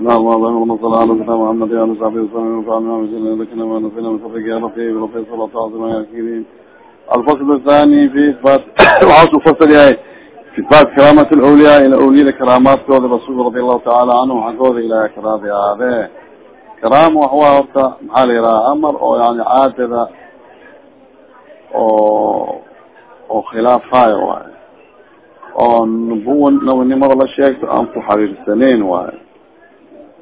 اللهم صل على سيدنا محمد وعلى صحبه وسلم وفعلنا بسنة لكنا ما نسينا من فضلك يا ربي وربي صلى الله عليه وسلم يا كريم الفصل الثاني في إثبات العصر فصل هاي في إثبات كرامة الأولياء إلى أولياء كرامات كود الرسول رضي الله تعالى عنه وحكود إلى كرامة هذا كرام وهو ورطة محال يرى أمر أو يعني عادة أو أو خلاف هاي واي oo nubuwa nabanimada la sheegto aan ku xariirsaneyn waayo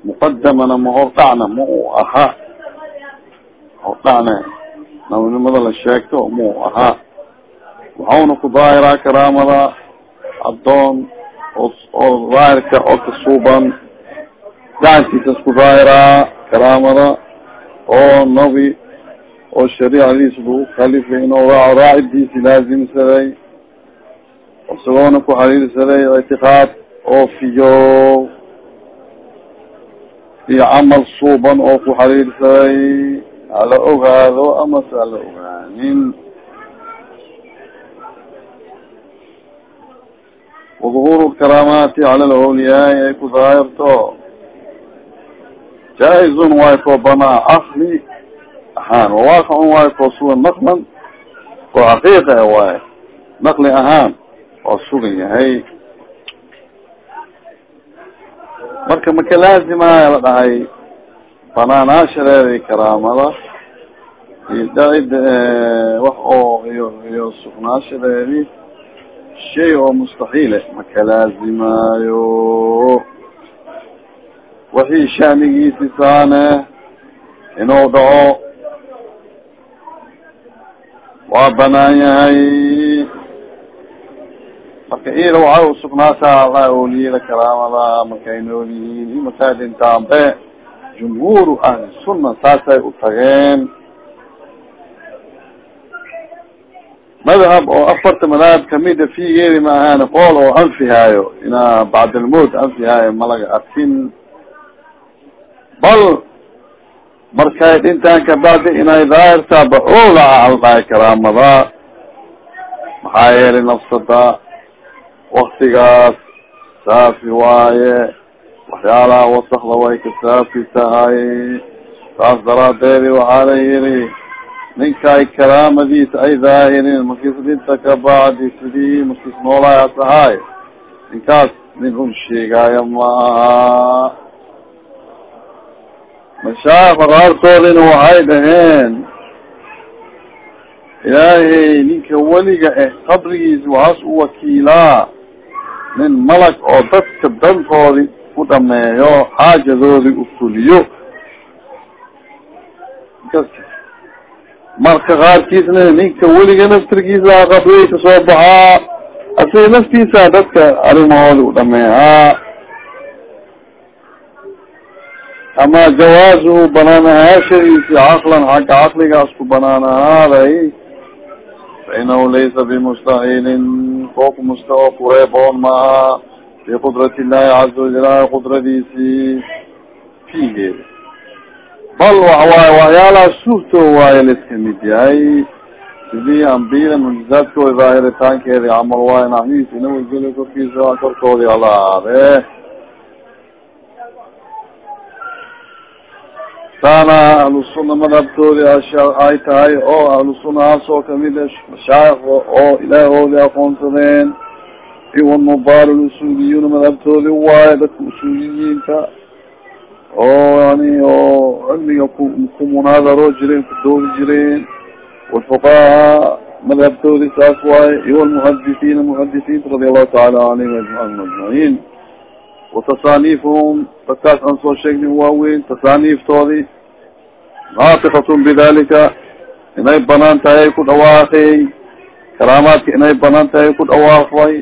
muqadamana ma hordhacna ma u ahaa. Hordhacna nabanimada la sheegto ma u ahaa. Waxauna ku daahiraa karaamada addoon oo daahirka oo kasuuban. Gacantiisas ku daahiraa karaamada oo nabi oo shariicadiisa lagu kalifay inuu raaco. Raacidiisi laazimsaday isagoona ku xariirsaday ictiqaad oo fiyo iyo camal suuban oo ku xariirsaday hala ogaado amase hala ogaanin. Waduhuuru lkaraamaati cala lawliyaai ay ku daahirto jaa-izun waay koo banaa akli ahaan wawaaqicun waay koo sugan naklan oo xaqiiqa waay nakli ahaan oo sugan yahay marka maka laazimaya la dhahay banaanaashadeeda karaamada? Iyo dhacid wax oo iyo iyo sugnaashadeedi shay oo mustaxiile maka laazimaayo. Wixii shanigiisi saane inuu dhaco waa banaan yahay marka ida waxay usugnaataa alla oliyada karaamada markay nool yihiin i masaajintaanbe jumhuuru ahli sunna saasay u tageen. Madhab oo afarta madahab kamida figeedi ma ahaan qool oo anfihaayo inaa bacdalmout anfihaayo malaga arkin. Bal markay dhintaan kabacdi inay daahirtaaba oolaca aldhahay karaamada maxaa yeelay nafsada waktigaas saafi waaye waxyaalaha wasakda way ka tahay saas daraadeedi waxaa la yiri ninkay karaamadiisa ay daahirin markiis dhinta kabacdi sidii markiis noolaay tahay ninkaas nin run sheegaayo ma aha mashaayikha qaarkoodina waxay dhaheen ilaahay ninka weliga eh qabrigiisa waxaas u wakiilaa nin malag oo dadka dantoodi ku dhameeyo xaajadoodi u fuliyo. Marka qaarkiisna ninka weliga naftirkiisa qabriga ka soo baxaa asiga naftiisa dadka arrimahoodi u dhameehaa ama jawaazuhu banaan ahaashadiisi caqlan xagga caqligaas ku banaan ahaaday fainahu laysa bimustaxiilin kooku musta oo kureeboon maaha fi qudrat illahi caza wajal qudradiisi figeeda bal waxawaaye waxyaalaha suurto waaye laiska mid yahay sidii ambiyada mujizaadkooda daahiritaankeeda camal waaye naxmihiisa inawageli korkiisa korkoodi ala ahaadee saana ahlusuna madhabtoodi ay tahay oo ahlusunahaas oo ka mid mashaayikh oo ilaahoodi aqoonsadeen iwa nubaal usuliyuuna madhabtoodi waaye dadka usuliyiinta oo yani oo cilmiga ku ku munaadaro jireen ku doodi jireen walfuqaha madhabtoodi saas waaye iwa lmuhadisiina muhadisiinta radi allahu taala alayhim ajmaciin watasaaniifhum dadkaas aan soo sheegnin waaweyn tasaaniiftoodii naatikatun bidalika inay bannaan tahay ku dhawaaqay karaamaadka inay bannaan tahay ku dhawaaqay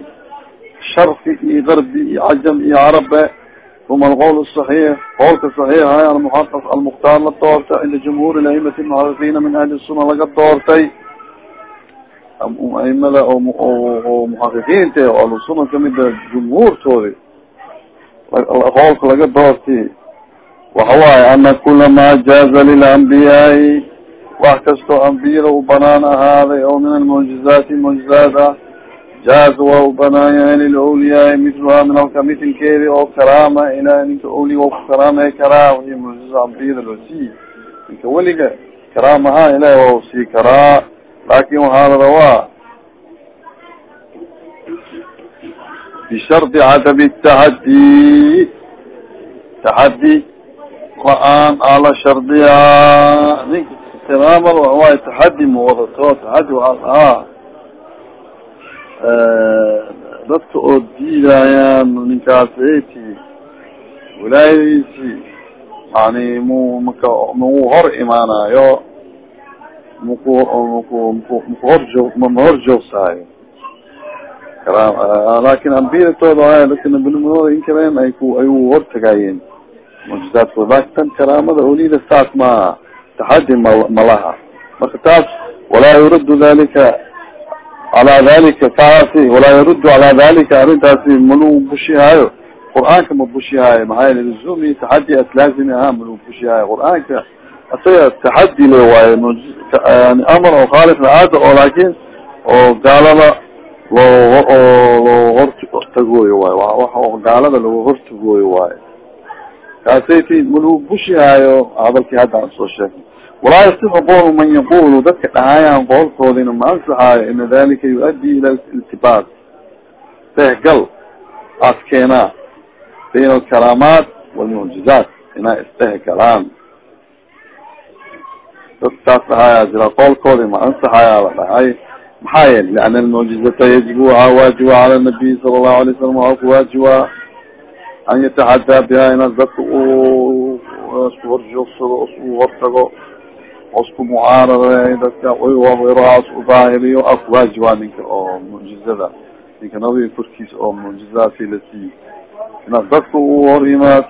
sharqi iyo garbi iyo cajam iyo carabe uma alqowl saxiix qowlka saxiixa almuxaqaq almukhtaar la doortay cinda jumhuur aimati muxaqiqiina min ahli sunna laga doortay aimada oo muxaqiqiinta oo ahlusuna kamida jumhuurtoodi qowlka laga doortay waxawaaye ana kula ma jaaza lilambiyaai wax kastoo ambiyada u banaan ahaaday oo min almucjizaati mucjizaad ah jaaز waa u banaanyahay lilawliyaai mitluha min alka mitilkeedi oo karaama ila ninka awliga ku karaamay karaa wii mucjiza ambiyada loo siiy ninka weliga karaamaha ilahi waa u sii karaa laakin waxaa la rabaa bishardi cadami tahadi tahadi la'aan ala shardiyaa ninka karaamada waay taxadi ma wadato waxaa ahaa dadka oo diidayaan ninkaas ati wilaayadiisi yani mu maka mau hor imaanayo maku maku maku maku horjoog ma hor joogsaayo laakin ambiyatooda a dadka nabinimadooda inkareen ay ku ay u hortagaayeen mucjizaadkooda laakiin tan karaamada olida saas maaha taxadi ma malaha marka taas walaa yuradu dalika calaa dalika taasi walaa yaruddu calaa dalika arrintaasi malu bushihaayo. Qur'aanka ma bushihaayo maxaa yele luzumi taxadi as ahaa malu bushihaayo. Qur'aanka isaga taxadi le waayo yani amar oo khaalif aada oo laakin oo gaalada loo loo hortagooyo waayo oo gaalada lagu hortagooyo waayo kaasayt malu bushihaayo hadalkii hadda aan soo sheegay walaa yasixu qowl man yaqulu dadka dhahayaan qoolkoodina ma ansaxaayo ina dalika yu-addi ila iltibaas dehgal aas keenaa bayn alkaraamaat walmucjizaat inaa isdehgalaan dad saas dhahayaa jira qoolkoodi ma ansaxayaa la dhahay maxaa yeele liana almucjizata yajibu waxaa waajiba cala nabiy sala allahu alay salam waxaa ku waajiba an yataxadaa biha inaas dadka u isku horjoogsado isku hortago osku mucaarada dadka wiraas udaahiriyo afwaajiwa ninka oo mucjizada ninka nabiga korkiisa oo mucjizaadki la siiy inaad dadka u hor yimaad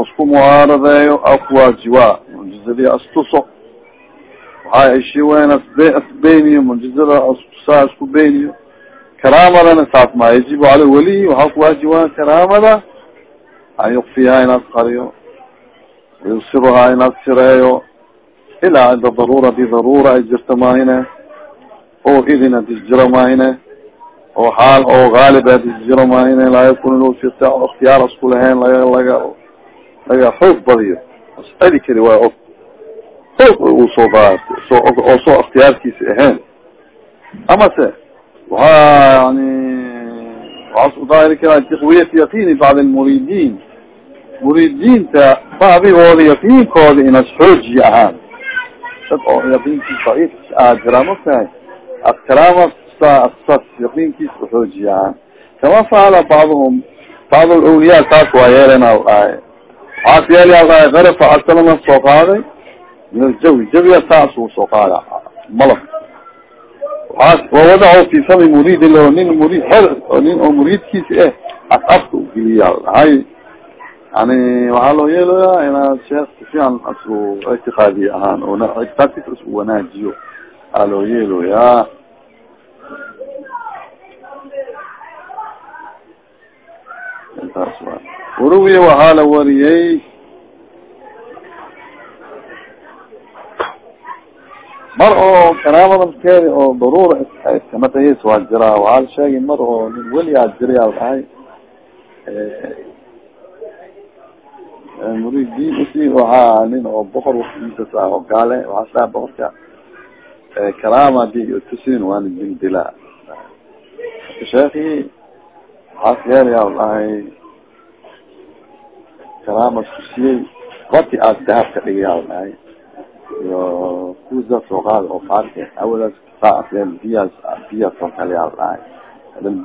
osku mucaaradeeyo afwaajiwa mucjizadii astuso waxaa ishiweyn asbe asbeyniyo mucjizada astusaa isku beyniyo karaamadana saas maa yajibu cala weliy waxaa kuwaajiba karaamada. An yukfiha inaad qariyo yusirhaa inaad sireeyo ilaa cinda daruura haddii daruura ay jirto maahine oo idin hadis jiro maahine oo xaal oo haalib hadis jiro maahine laa yakun ikhtiyaar isku lahayn laga laga laga xoog badiyo. Asceli kari waa og uu soo oo soo ikhtiyaarkiisa ahayn amase waxaa yani waxaa su daahiri karaa taqwiyat yaqini bacd almuridiin muridiinta bacdigooda yaqiinkooda inas xooji ahaan dad oo yaqiinkiis daciif ah jiraa matahay askaraama sas yaqiinkiis uxooji ahaan kama facala bacduhum bacd lawliyaa saas waa yeelena dhahay waxaas yeelyaa dhahay karafa asalama soo qaaday min aljawi jawiga saas uu soo qaada malab wawadaco fi fami muriid lo nin muriid xer nin oo muriidkiisa eh as afka ugeliya dhahay yani waxaa loo yeelaya inaad sheekh sifiican asu ictiqaadi ahaan oo ictiqaadkiisa isku wanaajiyo aa loo yeeloyaa intaas wa waruwiya waxaa la wariyey mar oo karaamadankeedi oo daruura iskamatayis waa jiraa waxaa sheegay mar oo nin weli aa jirayaa dhahay muridiin usi waxaa nin oo boqor waktigiisa saa oo gaale waxaa saa boqorka karaama di tusin waana dildilaa sheeki waxaas yeelaya dhahay karaama tusiyey bati aas dahab ka dhigaya dhahay iyo kuza soo qaada oo faarka awadaas saa biyaas biyaas oo kaleya dhahay hadan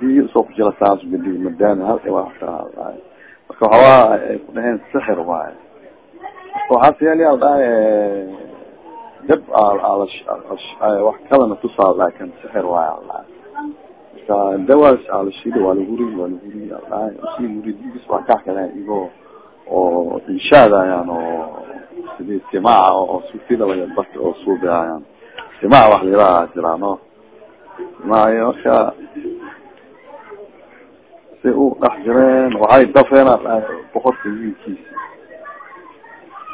saas gadi madaan hal waa dhahay marka waxawaa ay ku dhaheen sixir waayo marka waxaas yeelaya dhahay dab wax kalena tusaa dhahay sixir waayo dhahay marka dawaas alashidi waa laguri waa laguri dhahay si muridis waa kax kale igoo oo inshaadayaan oo sidii simaaca oo sufida barta oo suubihayaan simaaca wax layiraha jiraano simaaci marka si u dhex jireen waxay dafeen boqorka wiilkiisa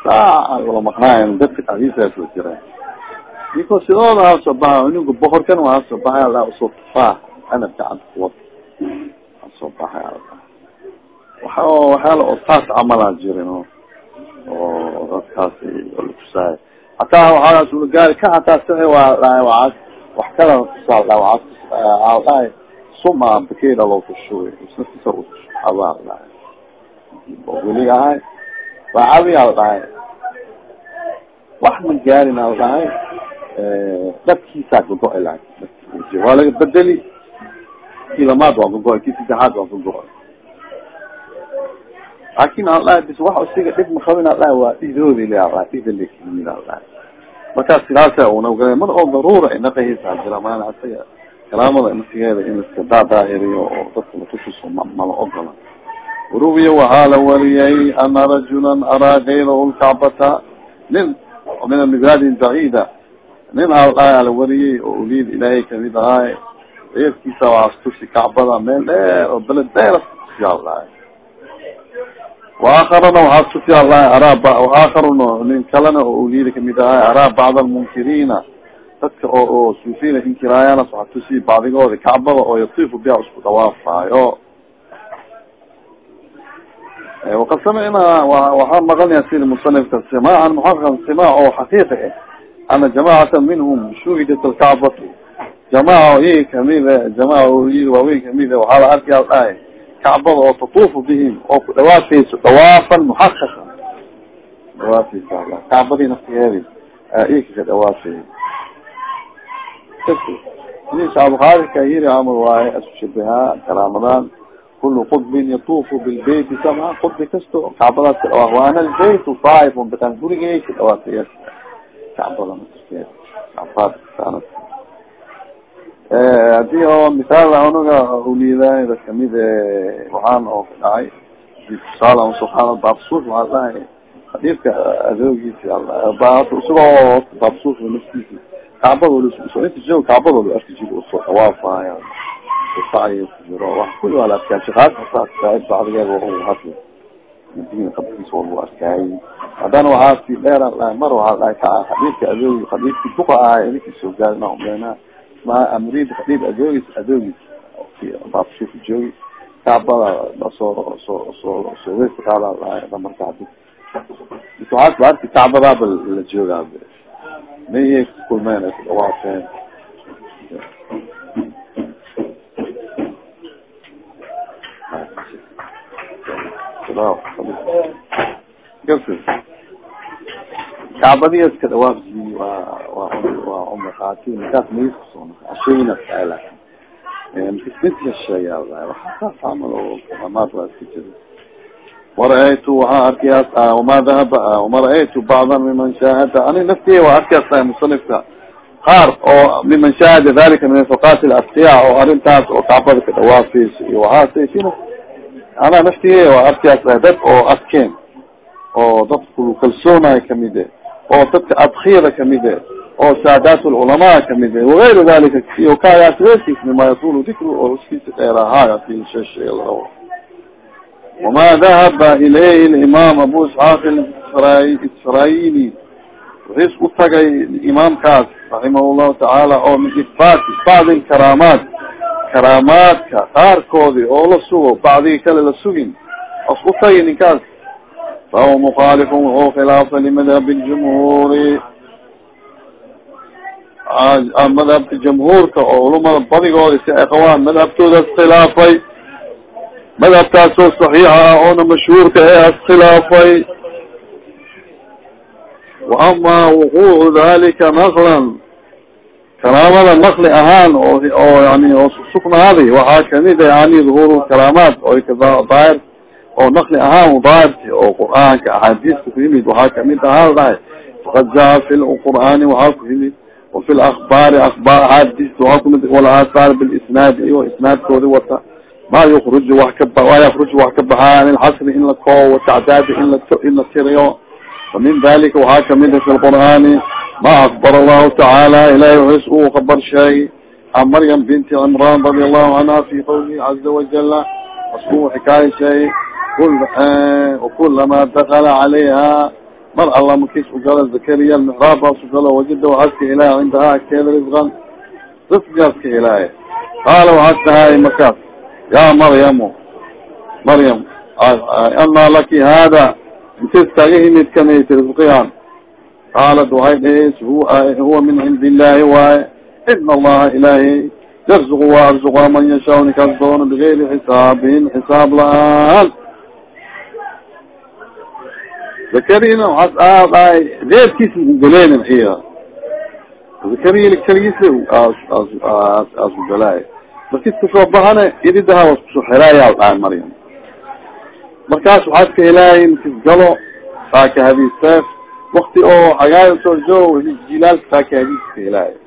saa wala maqnaayan dadka dhadiisa soo jireen niko sidooda ha soo baxa ninka boqorkan waa soo baxay ala u soo tufaax ana gacanta kuwad waxa waxyaala oo taas camalaa jirin oo dadkaasi lakusaay hataa waxaa gaari ka hataa sii waa dhahay waas wax kala kusaa dhahay suma bakeda loo isnafisa abaa dhahay weliga ahay waa cabi al dhahay wax ma gaarin al dhahay dadkiisaa kago- la waa laga bedeli kii lamaad waa kago- kii saddexaad waa kago- laakin dhahay bis wax isiga dhib makabin al dhahay waa dhahay dhida lekimid al dhahay markaas sidaasa una mar oo daruura inaqahisa jira maana isaga karaamada naftigeeda in iska daadaahiriyo oo dadka latutuso ma mala ogola. Ruwiya waxaa la wariyay ana rajula araa gayrahu lkacbata nin min amigraadin bacida nin al dhahay la wariyey oo uliid ilaahay ka mid ahaay reerkiisa waastusi kacbada meel dheer oo beled dheer tusi al dhahay waakarana waxaa araa waakaruna nin kalena oo uliida ka mid ahaay araa bacd almunkiriina dadka oo oo suufiyna inkiraayana waxaa tusi bacdigooda kacbada oo yatiifu biha isku dhawaafaayo وقad samicna waxaa maqalnaya sida musanifka simaacan muxaqan simaac oo xaqiiqi ah ana jamacata minhum shuhidat alkacbatu jamaca iyaga kamida jamaca waaweyn kamida waxaa la arki al dhahay kacbada oo tatuufu bihim oo ku dhawaafeyso dhawaafan muxaqaqa dhawaafeysa kacbadii naftigeedi iyaka ka dhawaafey shacabukhaarika yiri camal waaye isku shabahaa karaamadan kul qطbin yatufu bilbeyti sama qطbi kasto kacbadaas ka dhawaaf waana lbayt faaif bataan gurigey ka kacbada kacbad haddii oo misaal unaga uliidaay dad ka mid waxaan oo dhacay tusaal u soo baabsuuf waxaa dhahay xadiidka adoogiisi isagoo baabsuuf naftiisi kacbada inta la arki jiro u soo dhawaafaya sacyi kujiro wax kuli waa la arkaay shaqaadkasaay bacdigeeda wa hadli madina qabkiisa waa lagu arkaayay haddana waxaa si dheer dhahay mar waxaa dhahay ka xadiidka adoogi xadiidki duqa ahay idinkii soo gaari na umlena ma amrid xadiid adoogis adoogis baabshuku joogi kacbada soo soo soo soo weysa qaada dhahay marka haddii waxaas ba arki kacbadaaba la joogaa mayay kulmeen ay kudhawaafeen kacbadiya iska dhawaafsi waa waa waa cumra qaati markaas mayis ku soo asheyna laakin sheeya waxaa camal oo amaad waa iska jira. Wara-aytu waxaa arkiyaas wama dahaba wama ra'aytu bacdan miman shaahada. Ani naftiy waa arkiyaas tahay musanifka. Qaar oo miman shaahada dalika min faqaati latqiya oo arrintaas oo kacbada ka dhawaafeyso iyo waxaasaysin anaa naftiye waa arkiyaas tahay dad oo adkeen. Oo dadku kalsoonayo ka mid e oo dadka adkiyada ka mid e oo saadaat lculamaa ka mid e wagayru dalika iyo kaagaas reerkiis mima yatulu dikru oo uskiisa dheerahaayo fi shesheelao wama dahaba ilayhi limaam abu isxaaq israayili wuxuis u tagay imaamkaas raximah llahu tacaala oo min isbaati bacdi lkaraamaat karaamaadka qaarkoodi oo la sugo bacdigi kale la sugin u tagay ninkaas fahuwa mukhalif wuxuu khilaafa limadhabi ljumhuuri madhabka jamhuurka oo culamada badigooda si ay qabaan madhabtoodaas khilaafay madhabkaasoo saxiixa ah oona mashhuurka ee as khilaafay wa ama wuquucu dalika naklan karaamada nakli ahaan oo oo yani oo sugnaaday waxaa ka mid yani duhuur karaamaat oo daahir oo nakli ahaan daahirti oo qur'aanka axaadiiska ku yimid waxaa ka mid ahaa dhahay faqad jaa fi qur'aani waxaa ku yimid wafi lakbaari akbaar axaadiista waxaa kumid walaasaar bilisnaad iyo isnaadkoodi wata ma yukruju wax ka wa yakruju wax ka baxaa an ilxasri in la koowo tacdaadi in la in la tiriyo. Famin dalika waxaa ka mid a fi lqur'aani ma akbar allahu tacaala ilahay wuxuus uu kabar sheegay an maryam binti cimran radi allahu canha fi qawlihi caza wajala asku xikaaya sheegay kulama dakala calayha mar alla makis ugala zakariya mixraab baas ugala wajida waxaad ka helaya cindahaa agteeda risqan risqigaas ka helaaye qaala waxaad tahay markaas ya maryamu maryam anaa laki hada intis kaga himid kanayt risqigan qaalat waxay dhaheys huwa min cindi illaahi waaye ina allaha ilaahi yarzuq waa arzuqa man yashaa ninkaas doono bigayri xisaabin xisaab la'aan zakarina waxaas aad ay reerkiisa ugaleynin iya zakariya keligiisa aas ugalaay markis ka soo bahane ididaha was ku soo xelaayaa dhahay maryam markaas waxaad ka helaayi markis galo saaka hadis seef wakti oo xagaaya soo joog jilaalka saaka hadis ka helaayo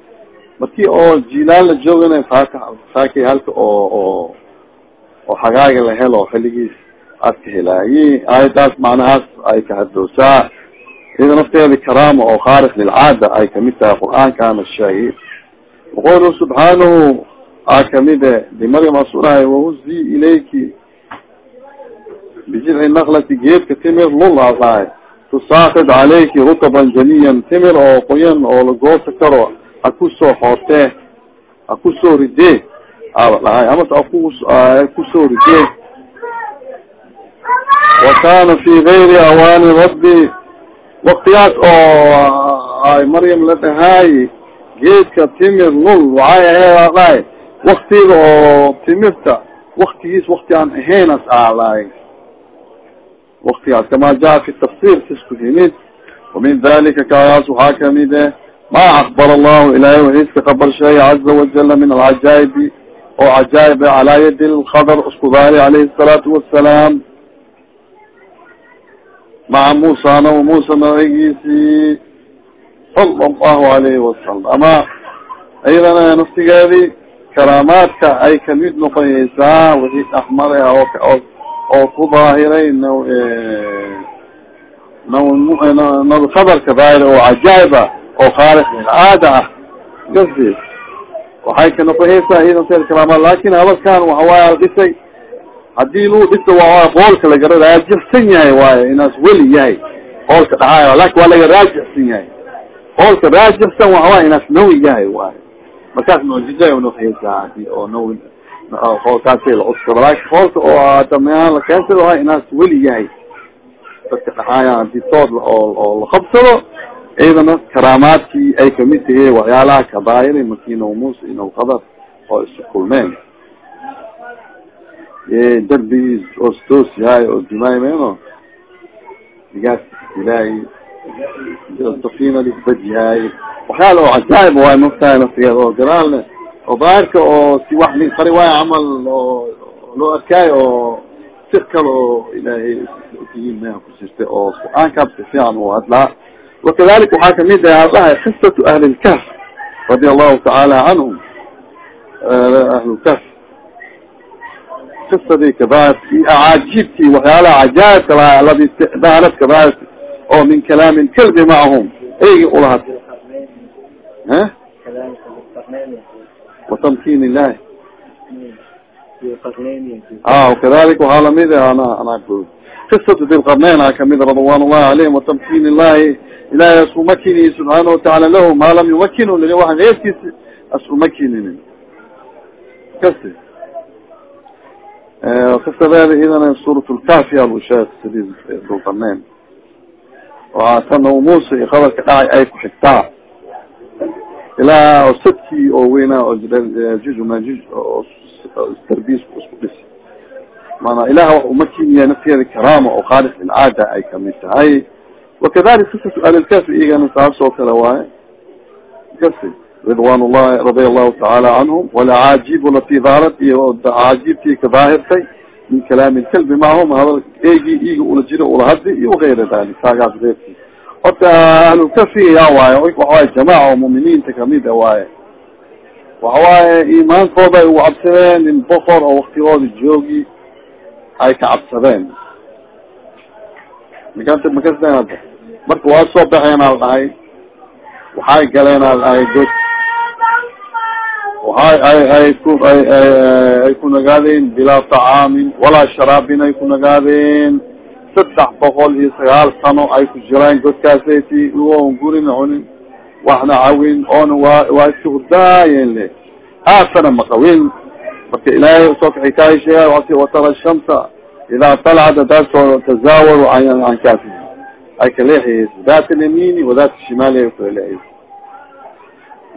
marki oo jilaal la joogana saaka saaka halka oo oo oo xagaaga la helo xiligiis aad ka helaayi aayadaas macnahaas ay ka hadloosaa ida nafteeda karaama oo khaariq lilcaada ay ka mid tahay qur'aankana sheegay waqolu subxaanahu a kamide limaryam asurahay wahuzi ilayki bijidci naklati geedka timir lul adahay tusaakid calayki rutaban janiyan timir oo qoyan oo lagoosa karo hakusoo xoortee hakusoo ridee aba dhahay amase akusoo ridee wa kana fi gayri awaani rabbi waktigaas oo ay maryam la dhahaay geedka timir lul waxay aheed dhahay waktiga oo timirta waktigiis wakti aan ahaynas alaay waktigaas kama jaa fi tafsir sisku himid wamin dalika kaagaas waxaa ka mid eh ma akbar allahu ilahay waxiiska kabar sheegay caza wajala min alcajaa'ibi oo cajaa'ib calaa yadi lkadr isku daahiri alayhi الsalaatu wasalaam maca musa naba musa nabigiisii sala allahu alayhi wasalam ama ayadana naftigeedi karaamaadka ay ka mid noqonaysaa wixii axmare oo oo ku daahiray n n khabarka daahir oo cajaaib ah oo khaaliq caada ah. Gasi waxay ka noqonaysaa iyadan karaamaad laakiin hadalkan waxawaay aldhisay haddii dhisa waa qoolka laga raajixsan yahay waayo inaas weli yahay. Qoolka dhaxaay laakiin waa laga raajixsan yahay. Qoolka raajixsan waxawaay inaas nawi yahay waayo. Markaas mucjiza noqeysaa haddii oo nawi qoolkaasi lacuskado laakiin qoolka oo dameaan lakeensado waa inaas weli yahay. Dadka dhaxaaya haddii tood oo laqabsado ciidana karaamaadkii ay ka mid tahiy waxyaalaha kabaayira markii naw muuse inaw qadar oo isu kulmeen darbigiis ostoos yahay oo dumaay meno digaas ilaahay safina lisbad yahay waxyaala oo cajaaib waay maftahay naftigeed oo garaalne oo daahirka oo si wax nin qari waayo camal oo loo arkaayo oo si kale oo ilaahay utihiin meha ku jirta oo qur'aankaas si fiican u hadlaa wakadalika waxaa ka mid ah hadlahay qisatu ahli lkahf radia allahu tacaala canhum ahlulkahf kisadii kabaad iyo acaajibtii waxyaalaha cajaa'ibka lahaa aladi daharat kabaad oo min kalaami lkalbi macahum eygi ulahat h watamkin illahi a kadalika waxaa la mid ana ana qisatu dilqarneyn a ka mid radwan ullahi alayhim watamkin illahi ilahay asumakini subxaana watacaala lahu ma lam yumakin waa eyrkiisi asumakinin kasi kisadeeda idana suurat lkafi alusheeg sidii dulqarneyn waa tan o muuse iyo qabarka dhacay ay ku xigtaa ilaa sadkii oo weynaa oo juj majuj oo tarbiisku isku dhis maanaa ilaah wax umakiniya nafteeda karaama oo khaalif ilcaada ay ka mid tahay wakadalik qisatu ahlilkafi iyagana saas oo kale waaye kasi ridwan llahi radia allahu tacaala canhum walacaajibu lati daarat iyo caajibtii ka daahirtay min kalaami lkalbi macahum hadal eegii iiga ula jiro ula hadli iyo wagayra dalik saagaas reerki horta ahlulkafi yaa waaye waxawaaye jamaaca oo muminiinta ka mid a waaye. Waxawaaye iimaankooda ay ugu cabsadeen nin boqor oo waktigooda joogi ay ka cabsadeen. Makanta makasden hadda? Marka waa soo baxeen al dhahay waxay galeen al dhahay god waxa ay ku nagaadeen bilaa طacaamin walaa sharaabin ay ku nagaadeen. Saddex boqol iyo sagaal sano ay ku jiraan godkaasati on gurina cunin waxna cawin oona waa waa iska hurdaayeen le aasana maqawin marka ilaahay u soo kaxikaay sheega watara shamsa idaa talcad hadaasoo tazaawaru an kaasi ay kaleexiyeysa dat alyamini wadat shimaali ay kala leexiyeysa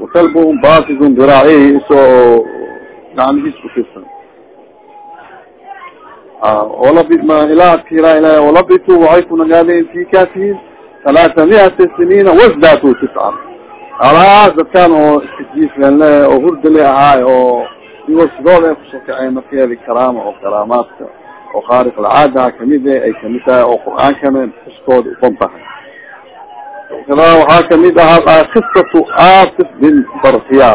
wakalbum basidun diraacihi isoo gacmihiis kutirsan ilaa ila walabitu waxay ku nagaadeen fi kaasihin talaata miata siniina wasdatu tiscan alaas dadkaan oo iskajiifle oo hurda le ahaay oo iwasidooda ay ku soo kaceen markeedi karaama oo karaamaadka oo khaariq alcaadaha ka mid e ay ka mid tahay oo qur'aankana xuskooda uban tahay kada waxaa ka mid ahaa kisatu asif bin barkiya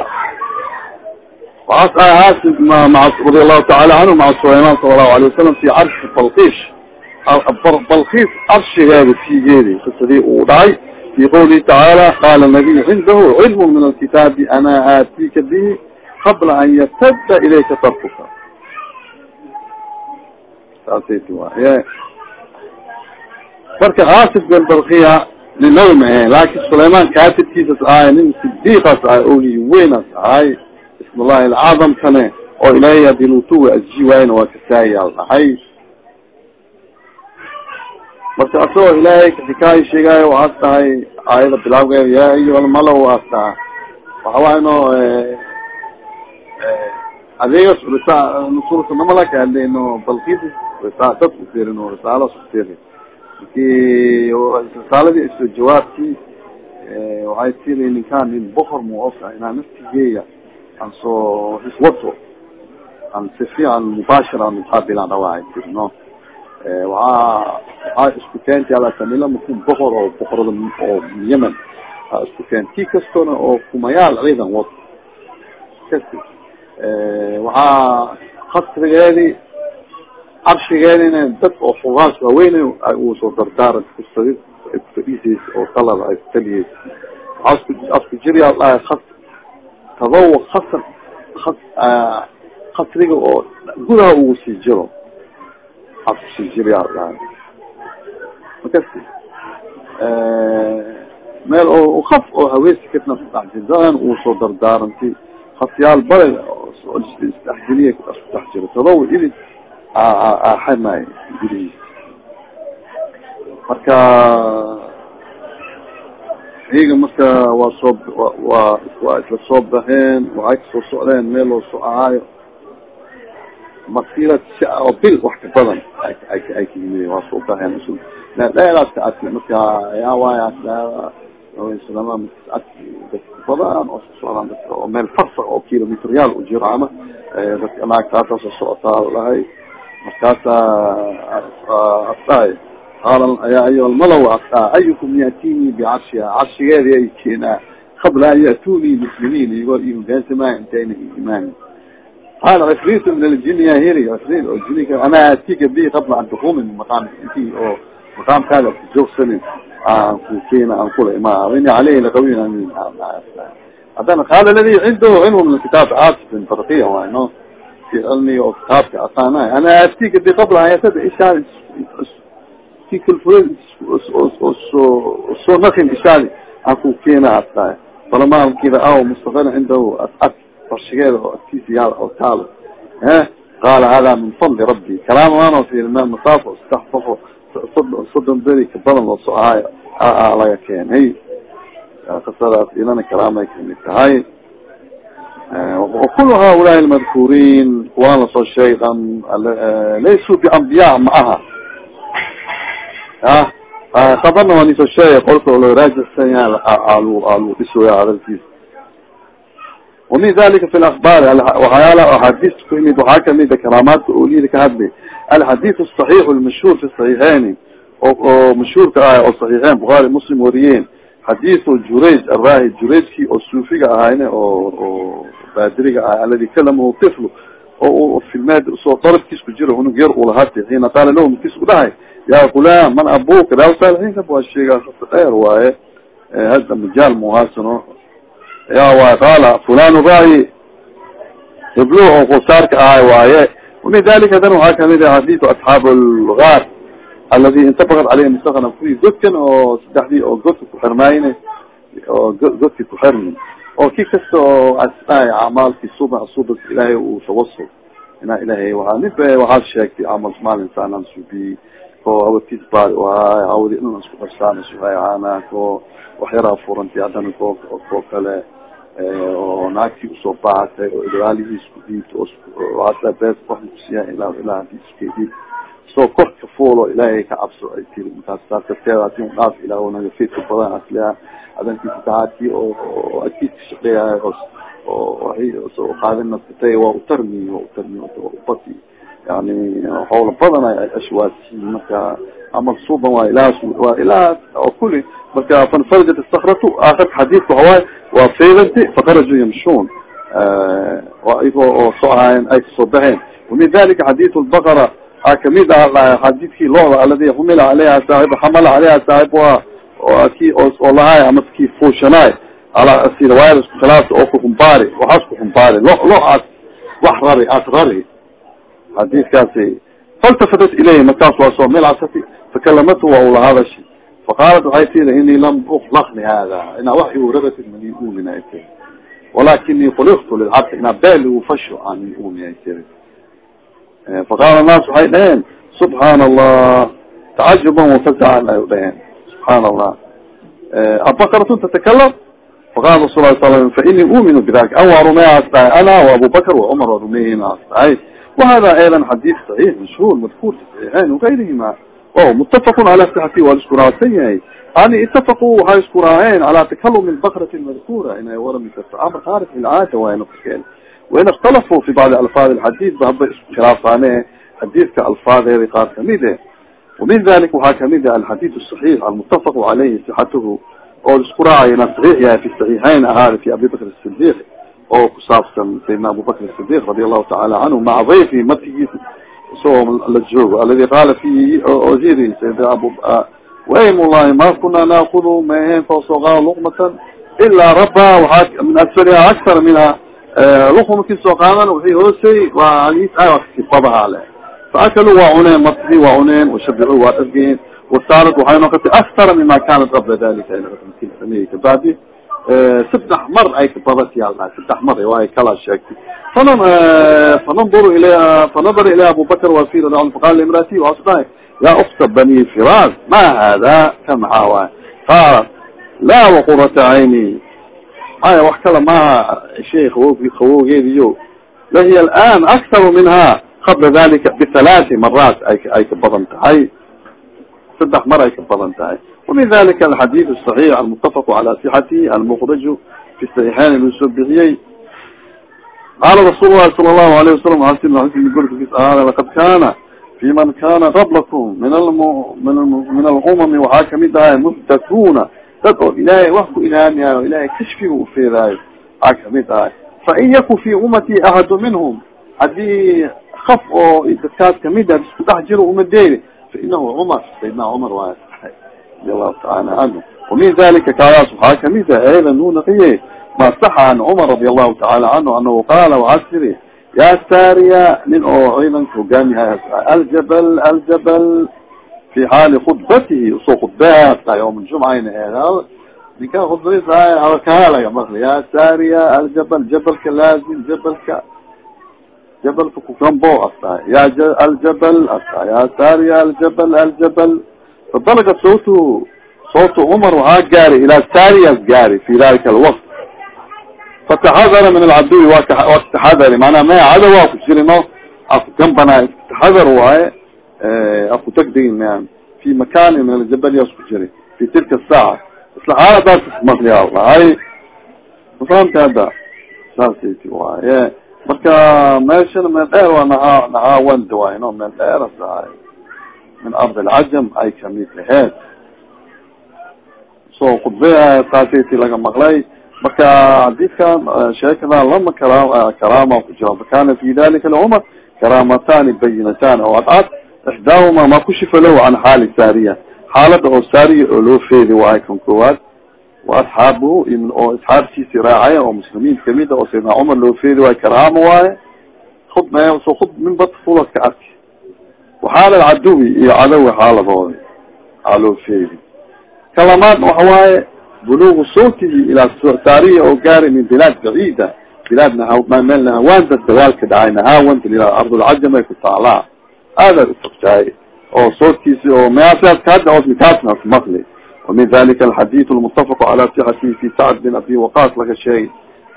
waxaas ah asif radi allahu taala canhu maca sulayman sala allahu alay wasalam fi carshi balkish balkis carshigeeda fiigeedi kisadii uu dhacay. Fi qawlihi tacaala qala nabiy cindahu cilmu min alkitaabi ana aatika bihi qabla an yartada ilayka tarkuka marka asif bin barkiya ninawi ma ahe laakin sulayman kaatibkiisas ahay nin sidiiqaas ahay oli weynaas ahay ismullahi alcadam kane oo ilaahay haddii lutuwa asji waayna waa kasaayaal dhahay marka asagoo ilaahay kaxikaay sheegaayo waxaas tahay aayada bilaawgeeda yaa ayuhalmalow waas taha waxawaay no adeegas suurta namalaka hadleyno balkis dad ufirin risaalas ufirin marki risaaladii iso jawaabkii waxay tiri ninkaan nin bokor mu osa inaa naftigeeya an soo iswato an si fiican mubaashira muqaabilan dhawaay tiri no. Waa waxaa isku keenti alasamila makun bokor oo bokorada oo yemen. Aa isku keent ki kastoona oo kumayaal ciidan wad. Kasi waxaa kasrigeedi carshigeedina dad oo fugaas waaweyn uu soo dardaaran kusadi ay kufadhiisaysa oo talada ay isku asku jiriyaa dhahay kas tadowa kasr kas kasriga oo gudaha ugu sii jiro askusii jiriyaa dhahay makasi meel oo kaf oo haweesi kadna kudhaxjidan uu soo dardaaranti kasyaal bare isdexgeliya isku dhex jiro tadowa idin axamay gudihiis marka iyaga marka waa soo waa waa isla soo baxeen waxay ka soo socdeen meel loo soo ahaayo. Masira oo bil wax ka badan ay ka yimid waa soo baxeen usul. Dheeraas ka adki marka yaa waaya islama adki dadka badan oo soo socdaan dadka oo meel farsa oo kilometeryaal u jiro ama dadka naagtaasa soo socotaa lahay markaasa asdahay qaala ya ayuha almalaw asdaa ayukum yatini bicarshiha carshigeedi ay keenaa qabla an ya'tunii muslimiin igoo i hogaansamaayo intayna iimaan. Qaala cifrit min aljin ya heli cifrit oo jinika ana atika bi qabla an takuumi min maqaami inti oo maqaamkaada ku joogsanin aan ku keena aan kula imaa ini caleyhi laqawiyin amin haddana qaala ladi cindahu cilmu min alkitaab aasifin farqiya waay no cilmiga oo kitaabka aqaanay ana atika bi qabla an yatada ishaa soo nakin ishaadi aan keena astaa falama kida aw mustaqana cindahu ad farshigeeda oo agtiisa yaal oo taalo e qaala hada min fadli rabbi. Kalaamaano fi masaafo safo sodon beri ka badan loo soo ahaayo laga keenay qisadaas ilana kalaamay ka mid tahay kul haulaai almadkuuriin kuwaan la soo sheegan laysuu biambiya ma aha ah kabarna waa nisoo sheegay qolka lo raajixsan yahay alu dhisoya hadalkiisa wamin dalika fi lakbaar waxyaala axaadiis ku waxaa kamida karaamaadka oliyada ka hadlay alxadiid asaxiix lmashhuur fi saxiixeyn oo mashhuurka ah oo saxiixeyn bukhaari muslim wariyeen xadiiu jurayj arahi jurayjkii oo suufiga ahayne oo baadiriga ah aladi kalamahu tiflu oo filmeed soo darabkiis ku jiro unug yar ulahati xiina qaala lahu mkiis ku dhahay. Ya gulam man abuka daa saalixiinka waa sheega dheer waaye hadda majaal muhaasano ya waay qaala fulan rai iblo oo kusaarka ahay waaye. Wamin dalika hadan waxaa ka mid ah xadiiu asxaab lgaar aladi intafaqat caleyhi mustaqana kuwii godkan oo saddexdii oo godka kuxirmaayne oo godki kuxirmi oo ki kasta oo asdhahay acmaalki suba subas ilaahay uu tawasul ina ilahay waa nib waxaad sheegtay camal maalin saanan subi ko awatiis baari ahaay awadi inan isku qarsaan suhayaana ko waxyaraa furanti haddana ko ko kale oo naagtii u soo baahatay oo ilaalihiis ku dhiibta owaasa bees kusiya ila ilaa haddii iskeedii soo korka fuulo ilaahay ka cabso ay tiri markaas saas darteeda ati dhaaf ilah naga fidka badan aslia adankiisa tahaadkii oo adkiis ka shaqeeyahay oo qaadin naskatay waa utarmi waa utarmi ubati yani hawla badan ashwaasi marka amal suban waa ilahaas waa ilahaas oo kuli marka fanfarajat istakratu aakirka xadiidka waxawaay waa faydanti fakarajuu yamshun igo oo soo ahaayen ay ka soo baxeen. Wamin dalika xadiid lbaqara a ka mid ah xadiidkii looda aladi xumila aleyha saaib xamala aleyha saaib a ki oo lahaay ama ki fuushanaay ala si riwaayada isku khilaafta oo kuxumbaari waxaas kuxumbaari lo lo aas wax rari aas rari. Xadiidkaasi faltafatat ilayhi markaas waa soo milcasati fakalamatu waa ula hadashi faqaalat waxay tiri ini lam uklaq lihada inaa wax iu rabatid mani umin ay tiri walakini kuliktu lilcabdi inaa beel igu fasho aan umi ay tiri faqaala naas waxay dhaheen subxaana allah tacajuban wafazacan ay dhaheen. Subxaana allah abakaratun tatakalam faqala rasul la sal fainii uminu bidalika an waa rumeyaas dhahay ana waabu bakr wacumar waa rumeyihimaas dhahay wahada ayda xadiid saxiix mashhuur madkuur fi wagayrihima o mutafaqun ala sixati waa isku raacsan yahay. Yani itafaqu waxay isku raaceen cala takalumi bakrati madkura inay warami karto amr khaarij ilcaada waay nafskeeda wain اktalafuu fi bacdi alfaadi lxadiid ba haba iskhilaafane xadiidka alfaadeedi qaar ka mid e wamin dalik waxaa ka mid ah alxadiid صaxiix almutafaqu alayhi sixatuhu oo isku raacayna saxiix yahay fi saxiixayn ahaada fi abi bakr sidiq oo kusaabsan sayidna abu bakr sidiq radi allahu tacaala canhu maca dayfi markigiisa isagoo la joogo aladi qaala fiihi oo yiri sayidna abu waym ullahi ma kuna naakudu ma ahayn fawsoqa luqmatan ilaa rabaa waaa min asfaliha akar minha luqmaki soo qaadan wixii hoosay waa alis a kibadaha le faakalu waa cuneen martidii waa cuneen washabicu waa dhargeen wasaarat waxay noqotay aktara mima kanat qabla dalika samey kabacdi saddex mar ay kabadati aldaa saddex mar waay kala sheegtay. Fanan fananduru ilaya fanadara ilaya abu bakr wasir faqala limraati waasu dhahay ya ukta bani firas ma hada ka maxaa waay qaalat la waqurata cayni maya wax kale maaha shay awo awowgeediyo lahiy alaan aktaru minha qabla dalika bihalaathi maraat ay ay ka badan tahay saddex mar ay ka badan tahay wamin dalika alxadiid saxiix almutafaqu cala sixatihi almukraju fi saixaani luu soo bixiyey qaala rasuul lahi sala allahu alayh wasalam asigolkis ahaada laqad kana fi man kana qablakum min min min alumami waxaa ka mid ahay muhdatuna dad oo ilaahay wax ku ilhaamiyayo o ilahay kashfiga ufeedaayo waxaa ka mid ahay fain yaku fi umati ahadu minhum haddii kaf oo dadkaas ka mid a isku dhex jiro umadeeda fainahu cumar sayidna cumar waay radi allahu taala canhu wamin dalika kaagaas waxaa ka mid ah eeda nunaqiye ma saxa an cumar radi allahu taala canhu anahu qaala waxaa tiri ya sariya nin oo ciidanka hogaamihay aljabal aljabal fi xaali khudbatihi u soo khudbeha yawm ljumca ayna eed ninka khudbadiisa kahalaga maqli ya sariya aljabal jabalka laazim jabalka jabalka kukambo asta ya aljabal asta ya sariya aljabal aljabal fabalaga sawtu sawtu cumar waxaa gaari ilaa sariyas gaari fi dalika alwaqt fataxadara min alcaduwi wa taxadari manaa maya cadow waa ku jirino akugambana taxadar waaye aku mayan fi makani min aljabal yas ku jiri fi tilka saaca isla xaaladaas ismaqliya hay mafahamta hadda saasati waaye marka meeshana meel dheer waa nahaa nahaa wanda waay no meel dheeras ahay min ard alcajam ay ka mid laheed so khudbeha taasati laga maqlay marka xadiidkan sheekadan lama karaam karaama ku jira fakana fi dalika lcumar karaamatani bayinatan oo cadcad ixdaahuma ma kushifa lahu can xaali saariya xaalada oo saariya oo loo feedi waayo kan koowaad wa asxaabuhu oo asxaabtiisi raacaya oo muslimiin ka mid a oo sayidna cumar loo feedi waayo karaamo waaye khud so khud min bad fulas ka arki waxaala caduwi iyo cadawi xaaladooda aloo feedi kalamaad waxa waaye bulugu sawtihi ilaa saariya oo gaari min bilaad baciida bilaad meel nahawaanta dagaalka dhacay nahaawanta ilaa ardulcajam ku taalaa aadaad ufogtahay oo sawtkiisi oo measaas kahadda ood mikaasna kumaqli ومن ذلك الحديث المتفق على صحته في سعد بن أبي وقاص لك شيء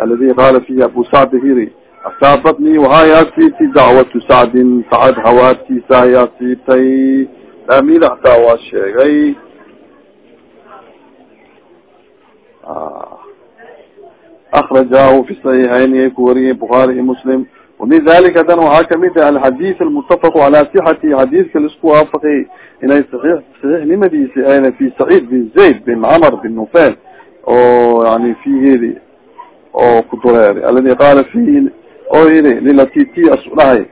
الذي قال فيه أبو سعد هيري أصابتني وهاي أسيتي دعوة سعد سعد هواتي سايا سيتي أمير حتى واشيغي آه. أخرجاه في الصحيحين يكوري بخاري مسلم ومن ذلك دن waxaa kamid ah alxadيث المتفق على صحati xadيثka laisku waafaqay inay صحيح صحيحnimadiisi ayna fi سعيد بن زayd بن cmr بن نufel oo yani figeedi oo ku dureer aladi qaala fihi oo yiri lilati ti as dhahay